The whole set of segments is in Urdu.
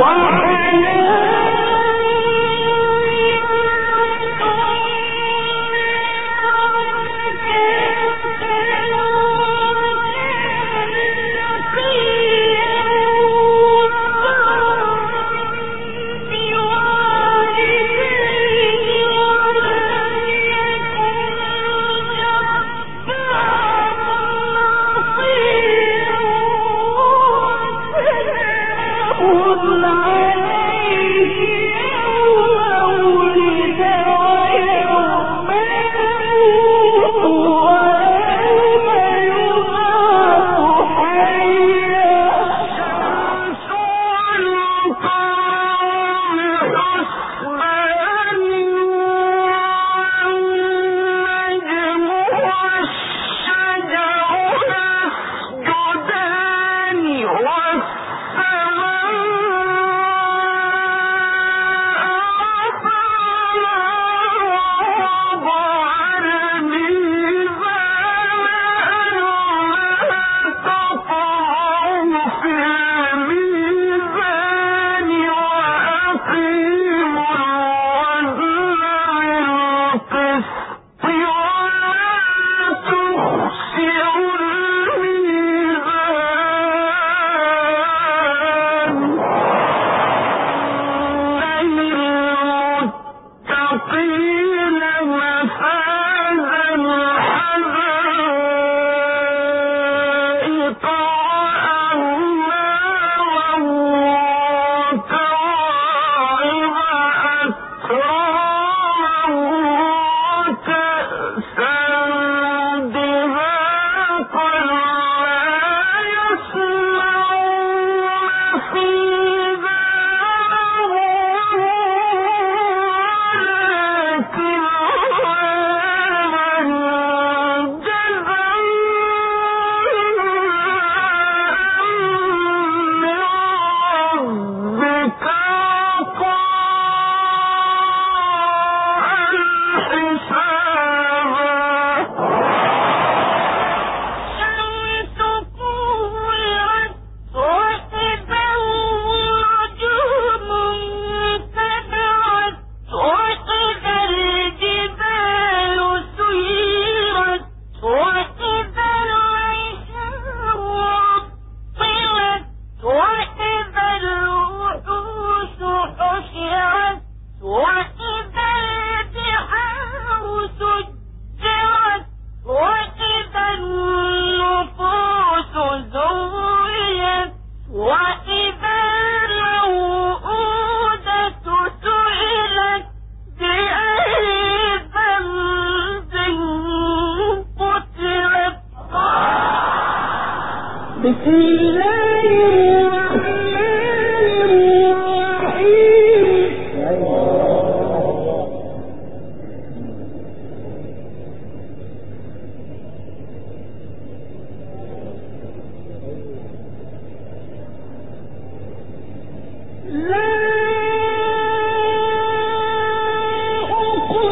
وحياه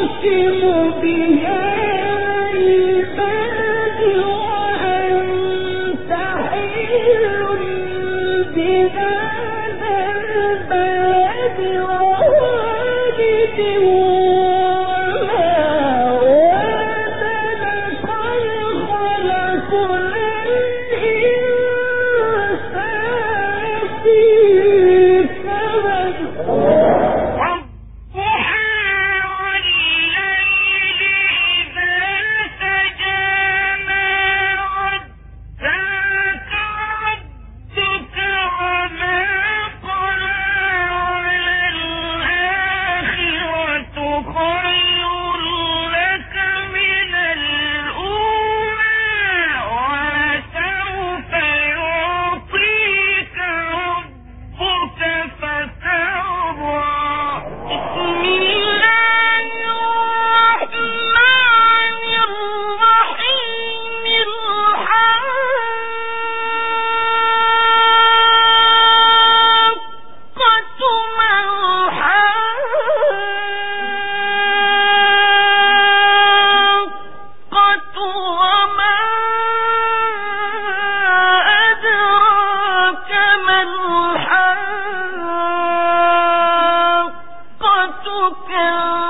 أقسم ہے تكن